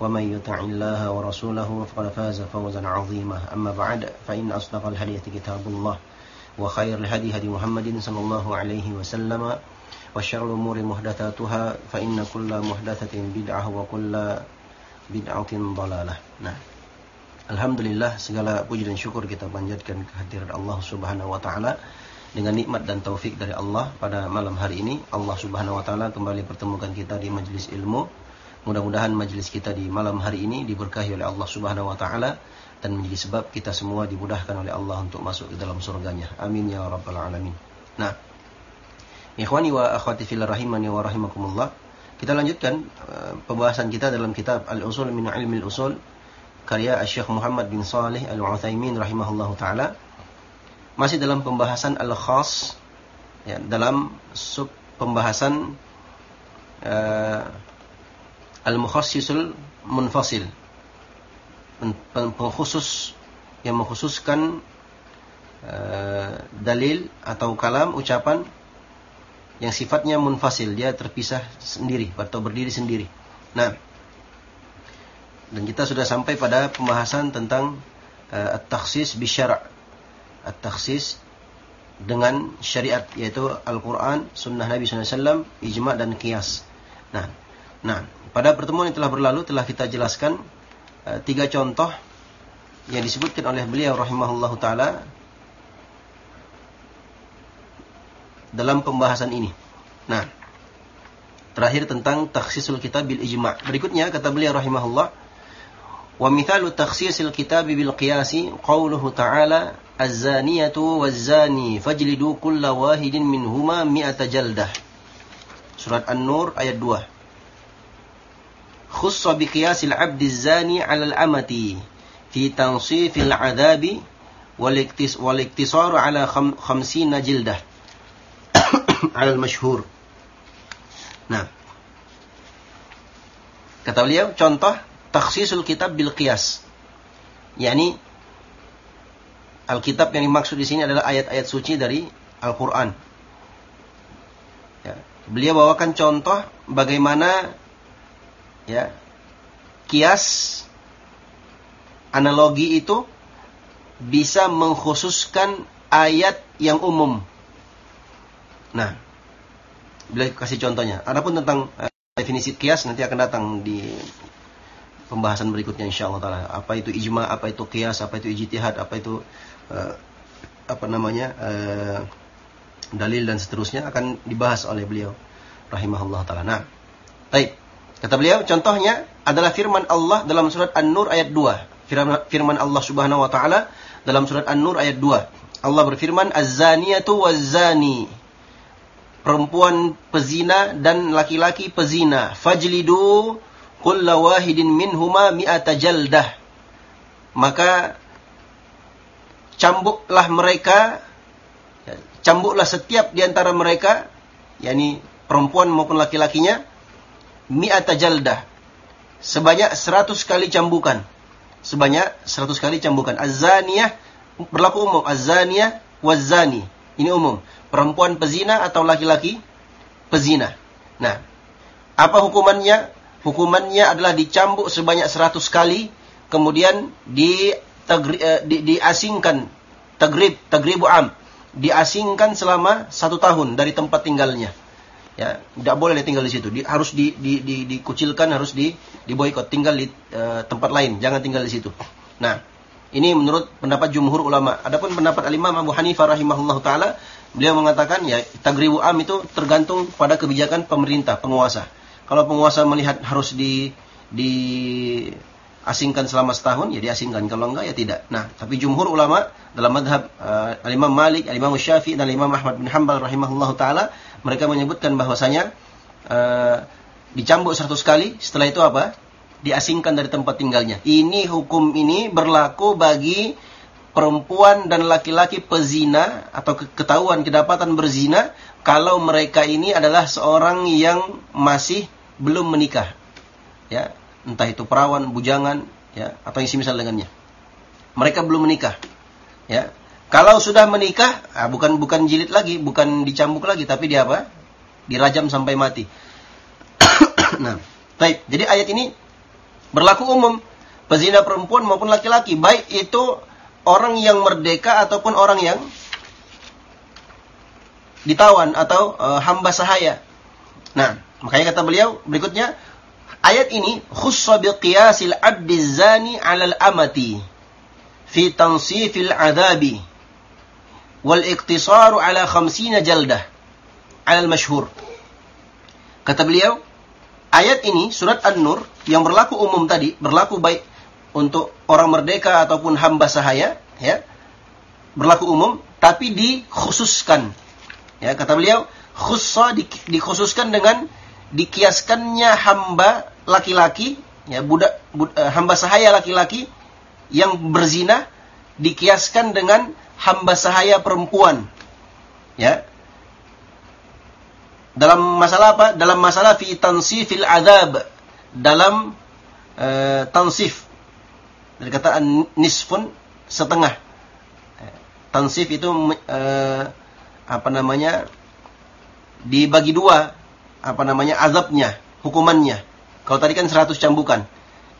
ومن يطع الله ورسوله فقد فاز فوزا عظيما أما بعد فإن أصدق الحديث كتاب الله وخير الهدي هدي محمد صلى الله عليه وسلم وشر الأمور محدثاتها فإن كل محدثة بدعة وكل بدعة ضلالة nah Alhamdulillah segala puji dan syukur kita panjatkan kehadiran Allah Subhanahu wa taala dengan nikmat dan taufik dari Allah pada malam hari ini Allah Subhanahu wa taala kembali pertemukan kita di majelis ilmu. Mudah-mudahan majelis kita di malam hari ini diberkahi oleh Allah Subhanahu wa taala dan menjadi sebab kita semua dimudahkan oleh Allah untuk masuk ke dalam surganya. Amin ya rabbal alamin. Nah, ikhwani wa akhwati fillah rahimani wa rahimakumullah. Kita lanjutkan uh, pembahasan kita dalam kitab Al-Usul min Ilmi Al-Usul karya Syekh Muhammad bin Saleh Al-Utsaimin rahimahullahu taala masih dalam pembahasan al-khas ya, dalam sub pembahasan uh, al-mukhassisul munfasil. Pengkhusus yang mengkhususkan uh, dalil atau kalam ucapan yang sifatnya munfasil. Dia terpisah sendiri atau berdiri sendiri. Nah dan kita sudah sampai pada pembahasan tentang uh, at-takhsis bisyara' at-takhsis dengan syariat yaitu Al-Qur'an, sunnah Nabi SAW, ijma dan qiyas. Nah, nah, pada pertemuan yang telah berlalu telah kita jelaskan uh, tiga contoh yang disebutkan oleh beliau rahimahullah taala dalam pembahasan ini. Nah, terakhir tentang taksisul kitab bil ijma'. Berikutnya kata beliau rahimahullah, "Wa mithalu takhsisil kitab bil qiyasi qauluhu ta'ala az-zaniyatu waz-zani fajlidu kulla wahidin minhuma mi'ata jaldah." Surat An-Nur ayat 2 khusso bi qiyasil abdi zani alal al-amati fi tansifil 'adabi waliktis waliktisaru 'ala 50 jildah alal al-mashhur. Nah. Kata beliau contoh takhsisul kitab bil qiyas. yakni Alkitab yang dimaksud di sini adalah ayat-ayat suci dari Al-Qur'an. Ya. Beliau bawakan contoh bagaimana ya kias analogi itu bisa mengkhususkan ayat yang umum. Nah, beliau kasih contohnya. Adapun tentang uh, definisi kias nanti akan datang di pembahasan berikutnya insyaallah taala. Apa itu ijma, apa itu qiyas, apa itu ijtihad, apa itu uh, apa namanya? Uh, dalil dan seterusnya akan dibahas oleh beliau rahimahullah taala. Nah, baik. Kata beliau contohnya adalah firman Allah dalam surat An-Nur ayat 2. Firman, Allah Subhanahu wa taala dalam surat An-Nur ayat 2. Allah berfirman az-zaniyatu waz-zani. Perempuan pezina dan laki-laki pezina. Fajlidu kulla wahidin minhuma mi'ata jaldah. Maka cambuklah mereka cambuklah setiap di antara mereka yakni perempuan maupun laki-lakinya mi'ata jaldah. Sebanyak 100 kali cambukan. Sebanyak 100 kali cambukan. Az-zaniyah berlaku umum. Az-zaniyah ini umum. Perempuan pezina atau laki-laki pezina. Nah apa hukumannya? Hukumannya adalah dicambuk sebanyak 100 kali kemudian di, eh, di diasingkan. Tagrib tagribu am. Diasingkan selama satu tahun dari tempat tinggalnya ya tidak boleh dia tinggal di situ di, harus di, di, di, dikucilkan harus di diboikot tinggal di uh, tempat lain jangan tinggal di situ Nah, ini menurut pendapat jumhur ulama. Adapun pendapat al-Imam Abu Hanifah rahimahullah taala, beliau mengatakan ya tagribu am itu tergantung pada kebijakan pemerintah, penguasa. Kalau penguasa melihat harus di di asingkan selama setahun, ya diasingkan. Kalau enggak, ya tidak. Nah, tapi jumhur ulama dalam madhab uh, Al-Imam Malik, Al-Imam Syafi'i, dan Al-Imam Ahmad bin Hanbal rahimahullah ta'ala, mereka menyebutkan bahwasanya uh, dicambuk 100 kali, setelah itu apa? Diasingkan dari tempat tinggalnya. Ini hukum ini berlaku bagi perempuan dan laki-laki pezina atau ketahuan kedapatan berzina kalau mereka ini adalah seorang yang masih belum menikah. Ya, entah itu perawan, bujangan, ya, atau yang semisal dengannya. Mereka belum menikah. Ya. Kalau sudah menikah, ah, bukan bukan jilid lagi, bukan dicambuk lagi, tapi dia apa? Dirajam sampai mati. nah, baik. Jadi ayat ini berlaku umum pezina perempuan maupun laki-laki, baik itu orang yang merdeka ataupun orang yang ditawan atau uh, hamba sahaya. Nah, makanya kata beliau berikutnya Ayat ini khussa qiyasil abdi zani 'alal amati fi tansifil adabi wal iqtisaru ala khamsina jaldah 'alal mashhur. Kata beliau, ayat ini surat An-Nur yang berlaku umum tadi, berlaku baik untuk orang merdeka ataupun hamba sahaya, ya. Berlaku umum tapi dikhususkan. Ya, kata beliau, khussa dikhususkan dengan dikiaskannya hamba laki-laki, ya budak, budak uh, hamba sahaya laki-laki yang berzina dikiaskan dengan hamba sahaya perempuan. Ya. Dalam masalah apa? Dalam masalah fi tansifil adab. Dalam uh, tansif. Dari kata nisfun setengah. Tansif itu uh, apa namanya? dibagi dua apa namanya azabnya, hukumannya. Kalau tadi kan 100 cambukan.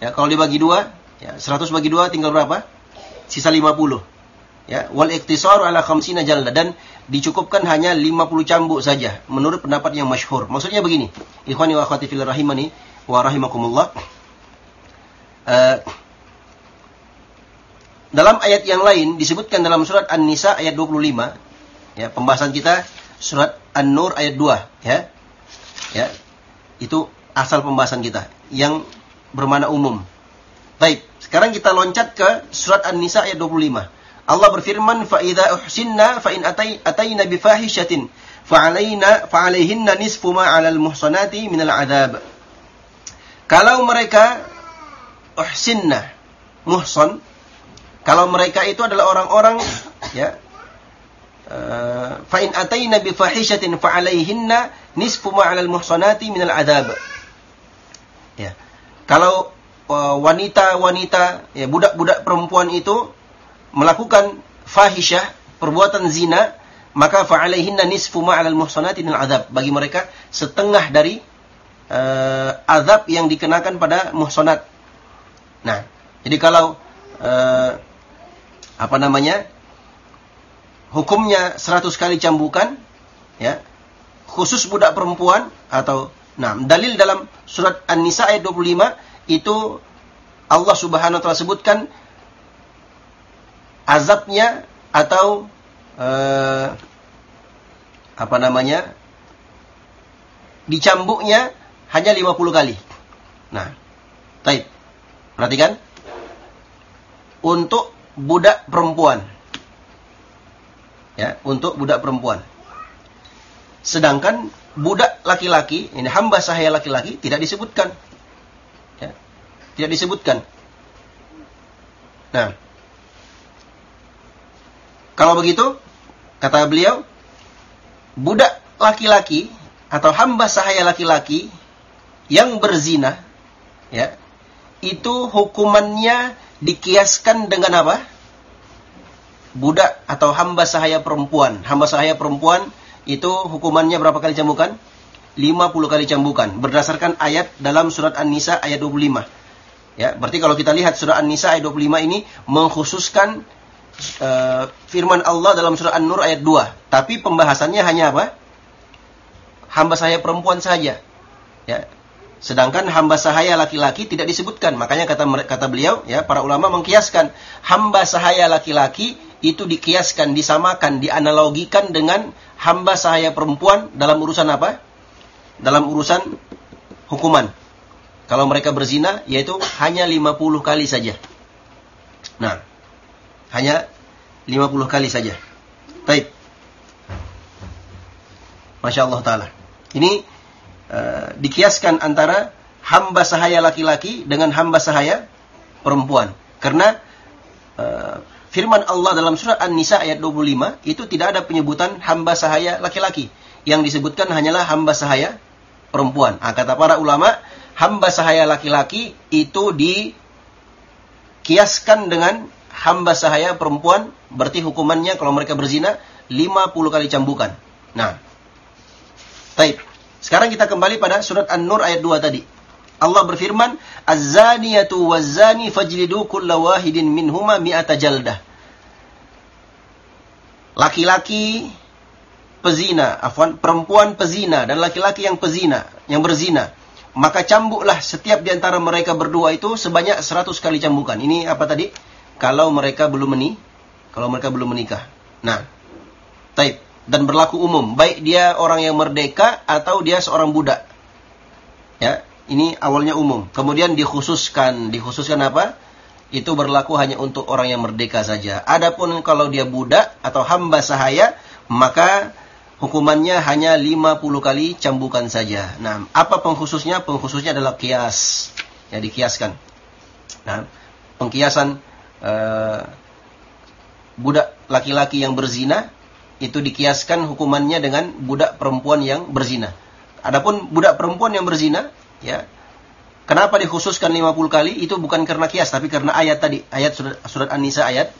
Ya, kalau dibagi dua, ya 100 bagi dua tinggal berapa? Sisa 50. Ya, wal iktisar ala khamsina jalda dan dicukupkan hanya 50 cambuk saja menurut pendapat yang masyhur. Maksudnya begini, ikhwani wa akhwati fil rahimani wa rahimakumullah. Uh, dalam ayat yang lain disebutkan dalam surat An-Nisa ayat 25 ya pembahasan kita surat An-Nur ayat 2 ya. Ya. Itu asal pembahasan kita yang bermana umum. Baik, sekarang kita loncat ke surat An-Nisa ayat 25. Allah berfirman, "Fa idza uhsinna fa in atay atayna bi fahishatin fa alaina fa alaihinna nisfu ma 'alal muhsanati minal 'adzab." Kalau mereka uhsinna, muhsan, kalau mereka itu adalah orang-orang ya eh, fa in atayna bi fahishatin fa alaihinna nisfu ma 'alal muhsanati. Ya. Kalau uh, wanita-wanita, ya budak-budak perempuan itu melakukan fahisyah, perbuatan zina, maka fa'alaihinna nisfu ma'alal min azab. Bagi mereka setengah dari uh, azab yang dikenakan pada muhsanat. Nah, jadi kalau uh, apa namanya? hukumnya 100 kali cambukan, ya. Khusus budak perempuan atau Nah, dalil dalam surat An-Nisa ayat 25 itu Allah Subhanahu wa taala sebutkan azabnya atau uh, apa namanya? dicambuknya hanya 50 kali. Nah, baik. Perhatikan. Untuk budak perempuan. Ya, untuk budak perempuan. Sedangkan budak laki-laki, ini hamba sahaya laki-laki tidak disebutkan. Ya, tidak disebutkan. Nah, kalau begitu, kata beliau, budak laki-laki atau hamba sahaya laki-laki yang berzina, ya, itu hukumannya dikiaskan dengan apa? Budak atau hamba sahaya perempuan. Hamba sahaya perempuan itu hukumannya berapa kali cambukan? 50 kali cambukan berdasarkan ayat dalam surat An-Nisa ayat 25. Ya, berarti kalau kita lihat surat An-Nisa ayat 25 ini mengkhususkan uh, firman Allah dalam surat An-Nur ayat 2. Tapi pembahasannya hanya apa? Hamba saya perempuan saja. Ya. Sedangkan hamba sahaya laki-laki tidak disebutkan. Makanya kata kata beliau, ya para ulama mengkiaskan hamba sahaya laki-laki itu dikiaskan, disamakan, dianalogikan dengan hamba sahaya perempuan dalam urusan apa? Dalam urusan hukuman. Kalau mereka berzina, yaitu hanya 50 kali saja. Nah, hanya 50 kali saja. Baik. Masya Allah Ta'ala. Ini Eh, dikiaskan antara hamba sahaya laki-laki dengan hamba sahaya perempuan. Karena uh, firman Allah dalam surat An-Nisa ayat 25 itu tidak ada penyebutan hamba sahaya laki-laki. Yang disebutkan hanyalah hamba sahaya perempuan. Nah, kata para ulama, hamba sahaya laki-laki itu dikiaskan dengan hamba sahaya perempuan, berarti hukumannya kalau mereka berzina 50 kali cambukan. Nah, taib. Sekarang kita kembali pada surat An-Nur ayat 2 tadi. Allah berfirman, "Az-zaniyatu waz-zani fajlidu kulla wahidin minhuma mi'ata jaldah." Laki-laki pezina, afwan, perempuan pezina dan laki-laki yang pezina, yang berzina, maka cambuklah setiap di antara mereka berdua itu sebanyak 100 kali cambukan. Ini apa tadi? Kalau mereka belum menikah, kalau mereka belum menikah. Nah, taib dan berlaku umum, baik dia orang yang merdeka atau dia seorang budak. Ya, ini awalnya umum. Kemudian dikhususkan, dikhususkan apa? Itu berlaku hanya untuk orang yang merdeka saja. Adapun kalau dia budak atau hamba sahaya, maka hukumannya hanya 50 kali cambukan saja. Nah, apa pengkhususnya? Pengkhususnya adalah kias. Ya, dikiaskan. Nah, pengkiasan uh, budak laki-laki yang berzina itu dikiaskan hukumannya dengan budak perempuan yang berzina. Adapun budak perempuan yang berzina, ya, kenapa dikhususkan 50 kali? Itu bukan karena kias, tapi karena ayat tadi, ayat surat, surat An-Nisa ayat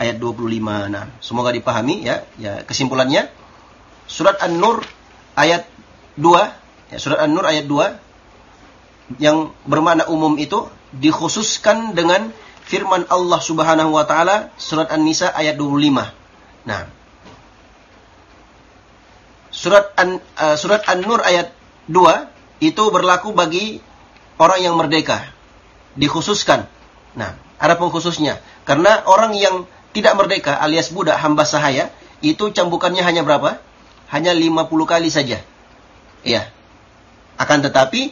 ayat 25. Nah, semoga dipahami ya. Ya, kesimpulannya surat An-Nur ayat 2, ya, surat An-Nur ayat 2 yang bermakna umum itu dikhususkan dengan firman Allah Subhanahu wa taala surat An-Nisa ayat 25. Nah, surat An, uh, surat An-Nur ayat 2 itu berlaku bagi orang yang merdeka. Dikhususkan. Nah, ada pengkhususnya. Karena orang yang tidak merdeka alias budak hamba sahaya itu cambukannya hanya berapa? Hanya 50 kali saja. Iya. Akan tetapi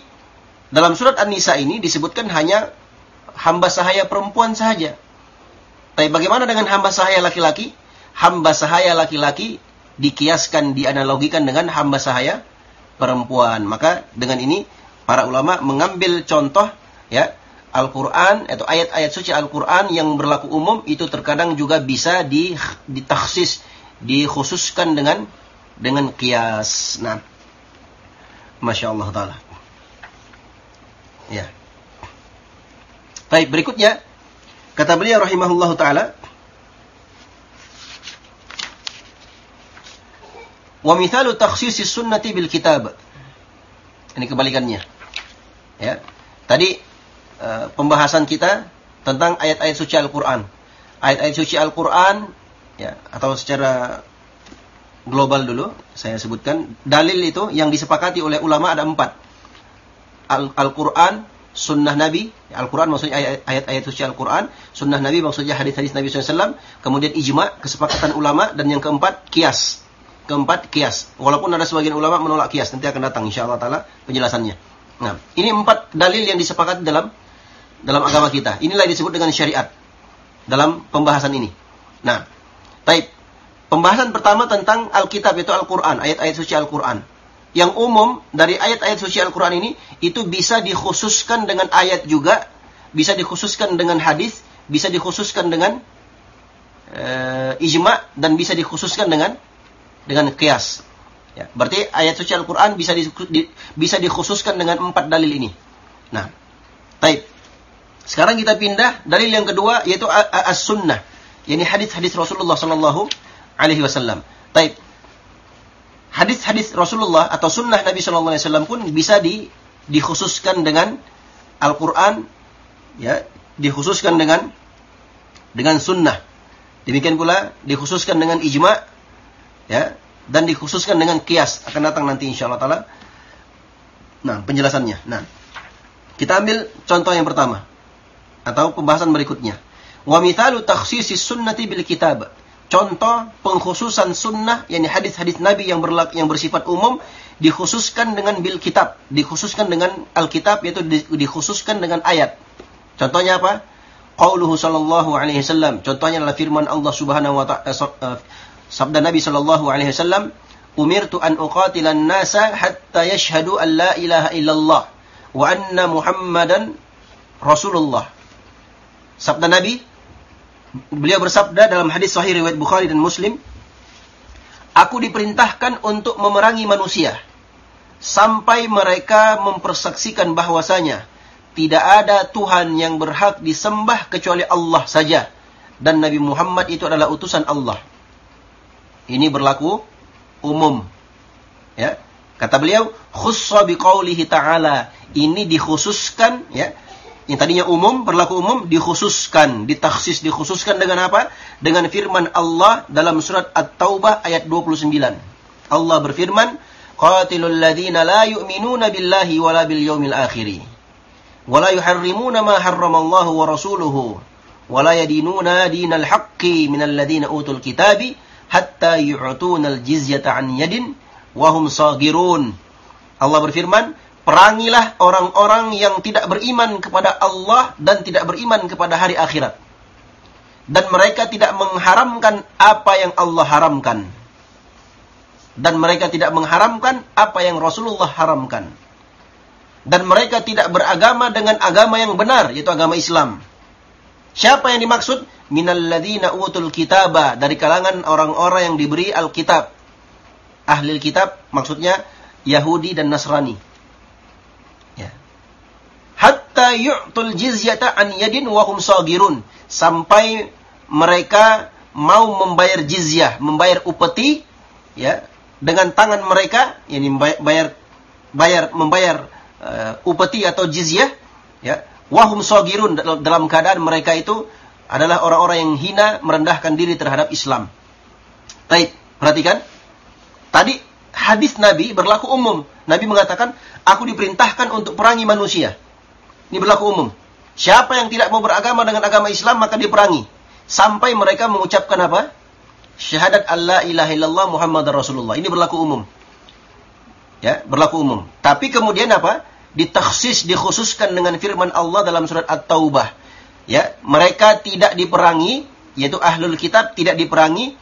dalam surat An-Nisa ini disebutkan hanya hamba sahaya perempuan saja. Tapi bagaimana dengan hamba sahaya laki-laki? Hamba sahaya laki-laki dikiaskan, dianalogikan dengan hamba sahaya perempuan. Maka dengan ini para ulama mengambil contoh ya Al-Quran atau ayat-ayat suci Al-Quran yang berlaku umum itu terkadang juga bisa di, ditaksis, dikhususkan dengan dengan kias. Nah, masya Allah taala. Ya. Baik berikutnya kata beliau rahimahullah taala Wa mithalu takhsisis sunnati bil kitab. Ini kebalikannya. Ya. Tadi uh, pembahasan kita tentang ayat-ayat suci Al-Qur'an. Ayat-ayat suci Al-Qur'an ya atau secara global dulu saya sebutkan dalil itu yang disepakati oleh ulama ada empat Al-Quran, Sunnah Nabi, Al-Quran maksudnya ayat-ayat suci Al-Quran, Sunnah Nabi maksudnya hadis-hadis Nabi SAW, kemudian ijma, kesepakatan ulama, dan yang keempat kias, Keempat, kias. Walaupun ada sebagian ulama menolak kias, nanti akan datang insya Allah taala penjelasannya. Nah, ini empat dalil yang disepakati dalam dalam agama kita. Inilah yang disebut dengan syariat dalam pembahasan ini. Nah, taib. Pembahasan pertama tentang Alkitab itu Al-Quran, ayat-ayat suci Al-Quran. Yang umum dari ayat-ayat suci Al-Quran ini, itu bisa dikhususkan dengan ayat juga, bisa dikhususkan dengan hadis, bisa dikhususkan dengan uh, ijma, dan bisa dikhususkan dengan dengan kias. Ya, berarti ayat suci Al-Quran bisa di, di, bisa dikhususkan dengan empat dalil ini. Nah, taib. Sekarang kita pindah dalil yang kedua yaitu as-sunnah, yakni hadis-hadis Rasulullah Sallallahu Alaihi Wasallam. Taib. Hadis-hadis Rasulullah atau sunnah Nabi Sallallahu Alaihi Wasallam pun bisa di, dikhususkan dengan Al-Quran, ya, dikhususkan dengan dengan sunnah. Demikian pula dikhususkan dengan ijma ya dan dikhususkan dengan kias akan datang nanti insya Allah taala Nah, penjelasannya. Nah, kita ambil contoh yang pertama atau pembahasan berikutnya. Wa mithalu takhsisis sunnati bil kitab. Contoh pengkhususan sunnah yakni hadis-hadis Nabi yang berlak, yang bersifat umum dikhususkan dengan bil kitab, dikhususkan dengan Alkitab yaitu dikhususkan dengan ayat. Contohnya apa? Qauluhu sallallahu alaihi wasallam. Contohnya adalah firman Allah Subhanahu wa taala eh, sabda Nabi sallallahu alaihi wasallam, "Umirtu an uqatilan nasa hatta yashhadu an la ilaha illallah wa anna Muhammadan Rasulullah." Sabda Nabi beliau bersabda dalam hadis sahih riwayat Bukhari dan Muslim, Aku diperintahkan untuk memerangi manusia sampai mereka mempersaksikan bahwasanya tidak ada Tuhan yang berhak disembah kecuali Allah saja dan Nabi Muhammad itu adalah utusan Allah. Ini berlaku umum. Ya. Kata beliau, khussa biqaulihi ta'ala. Ini dikhususkan ya yang tadinya umum, berlaku umum, dikhususkan, ditaksis, dikhususkan dengan apa? Dengan firman Allah dalam surat At-Taubah ayat 29. Allah berfirman, ladhina la yu'minuna billahi wala bil yawmil akhiri. Wala yuharrimuna ma harramallahu wa rasuluhu. Wala yadinuna dinal haqqi minal ladhina utul kitabi hatta yu'tuna al-jizyata an yadin wahum sagirun. Allah berfirman, perangilah orang-orang yang tidak beriman kepada Allah dan tidak beriman kepada hari akhirat. Dan mereka tidak mengharamkan apa yang Allah haramkan. Dan mereka tidak mengharamkan apa yang Rasulullah haramkan. Dan mereka tidak beragama dengan agama yang benar, yaitu agama Islam. Siapa yang dimaksud? Minalladina utul kitaba. Dari kalangan orang-orang yang diberi Alkitab. Ahli kitab maksudnya Yahudi dan Nasrani hatta yu'tul jizyata an yadin wa hum sagirun sampai mereka mau membayar jizyah, membayar upeti ya dengan tangan mereka ini bayar bayar membayar uh, upeti atau jizyah ya wahum sagirun dalam keadaan mereka itu adalah orang-orang yang hina merendahkan diri terhadap Islam. Baik, perhatikan. Tadi hadis Nabi berlaku umum. Nabi mengatakan, aku diperintahkan untuk perangi manusia. Ini berlaku umum. Siapa yang tidak mau beragama dengan agama Islam maka diperangi. Sampai mereka mengucapkan apa? Syahadat Allah ilaha illallah Muhammad Rasulullah. Ini berlaku umum. Ya, berlaku umum. Tapi kemudian apa? Ditaksis, dikhususkan dengan firman Allah dalam surat At-Taubah. Ya, mereka tidak diperangi, yaitu ahlul kitab tidak diperangi.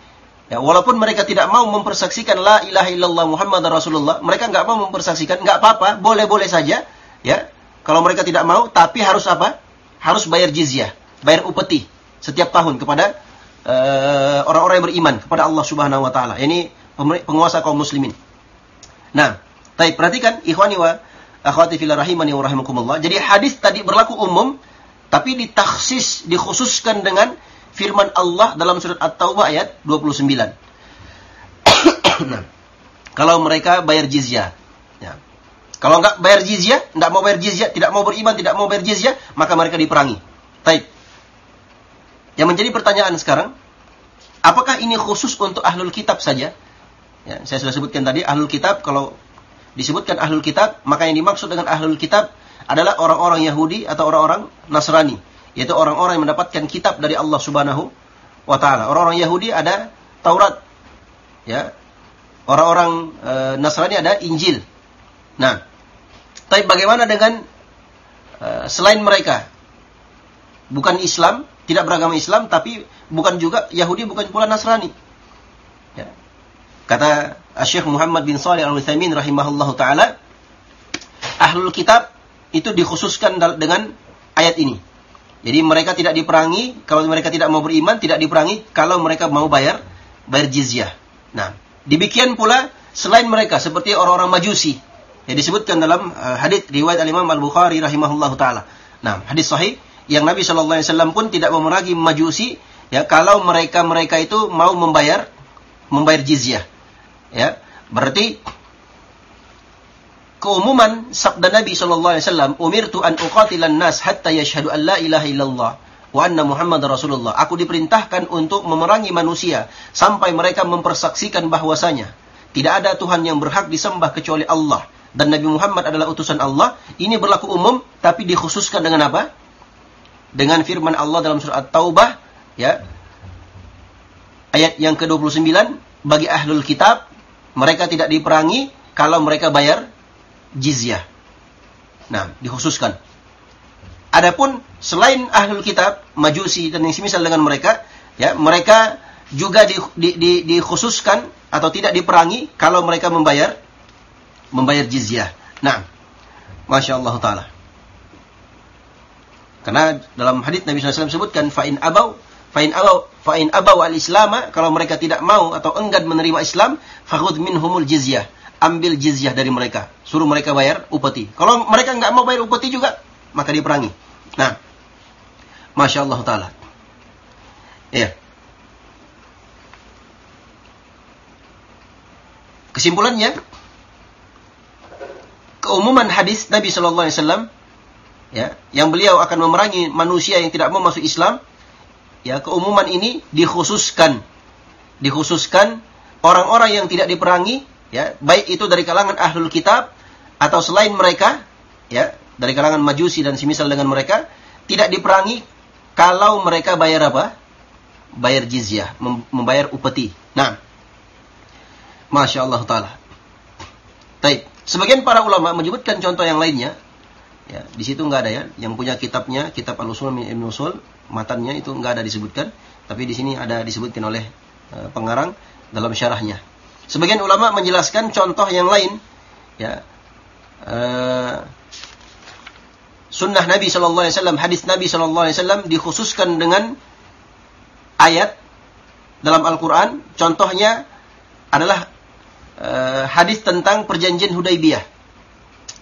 Ya, walaupun mereka tidak mau mempersaksikan la ilaha illallah Muhammad Rasulullah, mereka nggak mau mempersaksikan, nggak apa-apa, boleh-boleh saja. Ya, kalau mereka tidak mau, tapi harus apa? Harus bayar jizyah, bayar upeti setiap tahun kepada eh, orang-orang uh, yang beriman kepada Allah Subhanahu wa taala. Ini penguasa kaum muslimin. Nah, tapi perhatikan ikhwani wa akhwati fil rahimani wa rahimakumullah. Jadi hadis tadi berlaku umum tapi ditaksis, dikhususkan dengan firman Allah dalam surat At-Taubah ayat 29. nah, kalau mereka bayar jizyah. Kalau nggak bayar jizyah, nggak mau bayar jizyah, tidak mau beriman, tidak mau bayar jizyah, maka mereka diperangi. Taib. Yang menjadi pertanyaan sekarang, apakah ini khusus untuk ahlul kitab saja? Ya, saya sudah sebutkan tadi, ahlul kitab, kalau disebutkan ahlul kitab, maka yang dimaksud dengan ahlul kitab adalah orang-orang Yahudi atau orang-orang Nasrani. Yaitu orang-orang yang mendapatkan kitab dari Allah subhanahu wa ta'ala. Orang-orang Yahudi ada Taurat. Ya, Orang-orang e, Nasrani ada Injil. Nah, tapi bagaimana dengan uh, selain mereka? Bukan Islam, tidak beragama Islam, tapi bukan juga Yahudi, bukan pula Nasrani. Ya. Kata Syekh Muhammad bin Salih al-Uthaymin rahimahullahu taala, ahlul kitab itu dikhususkan dengan ayat ini. Jadi mereka tidak diperangi kalau mereka tidak mau beriman, tidak diperangi kalau mereka mau bayar bayar jizyah. Nah, demikian pula selain mereka seperti orang-orang Majusi yang disebutkan dalam uh, hadis riwayat Al-Imam Al-Bukhari rahimahullahu taala. Nah, hadis sahih yang Nabi Shallallahu alaihi wasallam pun tidak memerangi Majusi ya kalau mereka-mereka itu mau membayar membayar jizyah. Ya, berarti keumuman sabda Nabi Shallallahu alaihi wasallam, "Umirtu an uqatilan nas hatta yashhadu an la ilaha illallah wa anna Muhammad Rasulullah." Aku diperintahkan untuk memerangi manusia sampai mereka mempersaksikan bahwasanya tidak ada Tuhan yang berhak disembah kecuali Allah dan Nabi Muhammad adalah utusan Allah, ini berlaku umum tapi dikhususkan dengan apa? Dengan firman Allah dalam surat At-Taubah ya. Ayat yang ke-29 bagi ahlul kitab mereka tidak diperangi kalau mereka bayar jizyah. Nah, dikhususkan. Adapun selain ahlul kitab, majusi dan yang semisal dengan mereka, ya, mereka juga di, di, di, dikhususkan atau tidak diperangi kalau mereka membayar membayar jizyah. Nah, masya Allah taala. Karena dalam hadits Nabi SAW sebutkan fa'in abau fa'in abau fa'in abau al islama kalau mereka tidak mau atau enggan menerima Islam fakhud minhumul jizyah ambil jizyah dari mereka suruh mereka bayar upeti kalau mereka nggak mau bayar upeti juga maka diperangi nah masya Allah taala ya kesimpulannya keumuman hadis Nabi Shallallahu Alaihi Wasallam ya yang beliau akan memerangi manusia yang tidak mau masuk Islam ya keumuman ini dikhususkan dikhususkan orang-orang yang tidak diperangi ya baik itu dari kalangan ahlul kitab atau selain mereka ya dari kalangan majusi dan semisal dengan mereka tidak diperangi kalau mereka bayar apa? Bayar jizyah membayar upeti. Nah masya Allah taala Baik. Sebagian para ulama menyebutkan contoh yang lainnya. Ya, di situ nggak ada ya. Yang punya kitabnya, kitab Al-Usul Ibn Usul, matannya itu nggak ada disebutkan. Tapi di sini ada disebutkan oleh uh, pengarang dalam syarahnya. Sebagian ulama menjelaskan contoh yang lain. Ya, uh, sunnah Nabi Shallallahu Alaihi hadis Nabi Wasallam dikhususkan dengan ayat dalam Al-Quran. Contohnya adalah uh, hadis tentang perjanjian Hudaybiyah.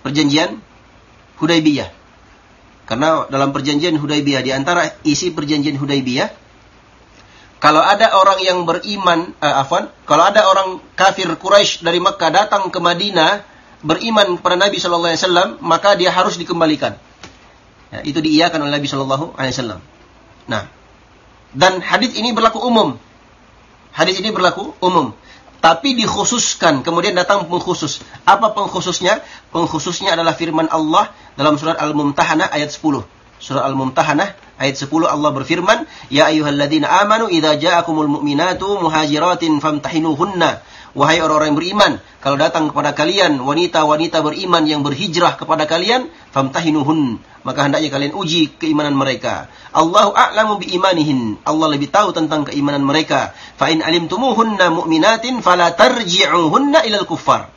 Perjanjian Hudaybiyah. Karena dalam perjanjian Hudaybiyah di antara isi perjanjian Hudaybiyah kalau ada orang yang beriman uh, afwan, kalau ada orang kafir Quraisy dari Mekah datang ke Madinah beriman kepada Nabi Shallallahu alaihi wasallam, maka dia harus dikembalikan. Ya, itu diiyakan oleh Nabi Shallallahu alaihi wasallam. Nah, dan hadis ini berlaku umum. Hadis ini berlaku umum tapi dikhususkan kemudian datang pengkhusus. Apa pengkhususnya? Pengkhususnya adalah firman Allah dalam surat Al-Mumtahanah ayat 10 surat Al-Mumtahanah ayat 10 Allah berfirman ya ayyuhalladzina amanu idza ja'akumul mu'minatu muhajiratin famtahinuhunna wahai orang-orang beriman kalau datang kepada kalian wanita-wanita beriman yang berhijrah kepada kalian famtahinuhun maka hendaknya kalian uji keimanan mereka. Allahu a'lamu bi imanihin. Allah lebih tahu tentang keimanan mereka. Fa in alimtumuhunna mu'minatin fala tarji'uhunna ilal kuffar.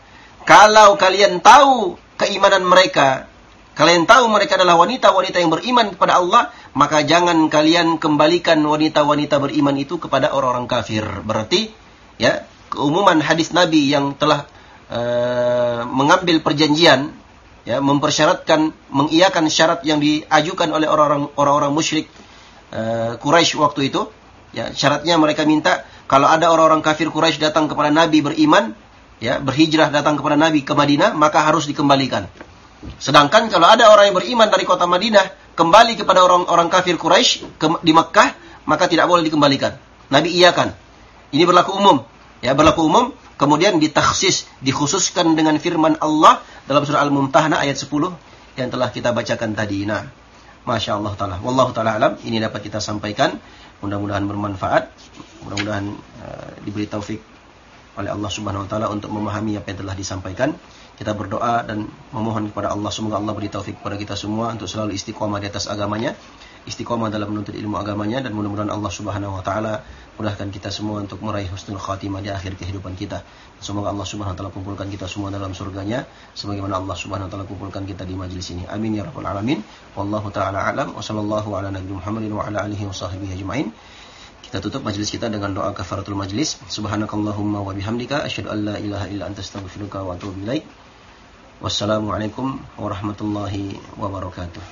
Kalau kalian tahu keimanan mereka, kalian tahu mereka adalah wanita-wanita yang beriman kepada Allah, maka jangan kalian kembalikan wanita-wanita beriman itu kepada orang-orang kafir. Berarti ya, keumuman hadis Nabi yang telah uh, mengambil perjanjian ya mempersyaratkan mengiyakan syarat yang diajukan oleh orang-orang musyrik uh, Quraisy waktu itu. Ya syaratnya mereka minta kalau ada orang-orang kafir Quraisy datang kepada Nabi beriman ya berhijrah datang kepada Nabi ke Madinah maka harus dikembalikan. Sedangkan kalau ada orang yang beriman dari kota Madinah kembali kepada orang-orang kafir Quraisy di Mekkah maka tidak boleh dikembalikan. Nabi iyakan ini berlaku umum ya berlaku umum kemudian ditaksis, dikhususkan dengan firman Allah dalam surah Al-Mumtahanah ayat 10 yang telah kita bacakan tadi. Nah, Masya Allah Ta'ala. Wallahu Ta'ala alam. Ini dapat kita sampaikan. Mudah-mudahan bermanfaat. Mudah-mudahan uh, diberi taufik oleh Allah Subhanahu Wa Ta'ala untuk memahami apa yang telah disampaikan. Kita berdoa dan memohon kepada Allah. Semoga Allah beri taufik kepada kita semua untuk selalu istiqomah di atas agamanya istiqomah dalam menuntut ilmu agamanya dan mudah-mudahan Allah Subhanahu wa taala mudahkan kita semua untuk meraih husnul khatimah di akhir kehidupan kita. Semoga Allah Subhanahu wa taala kumpulkan kita semua dalam surganya sebagaimana Allah Subhanahu wa taala kumpulkan kita di majelis ini. Amin ya rabbal alamin. Wallahu taala alam wa sallallahu ala nabiyyi Muhammadin wa ala alihi wa ajmain. Kita tutup majelis kita dengan doa kafaratul majlis. Subhanakallahumma wa bihamdika asyhadu an la ilaha illa anta astaghfiruka wa atubu ilaik. Wassalamualaikum warahmatullahi wabarakatuh.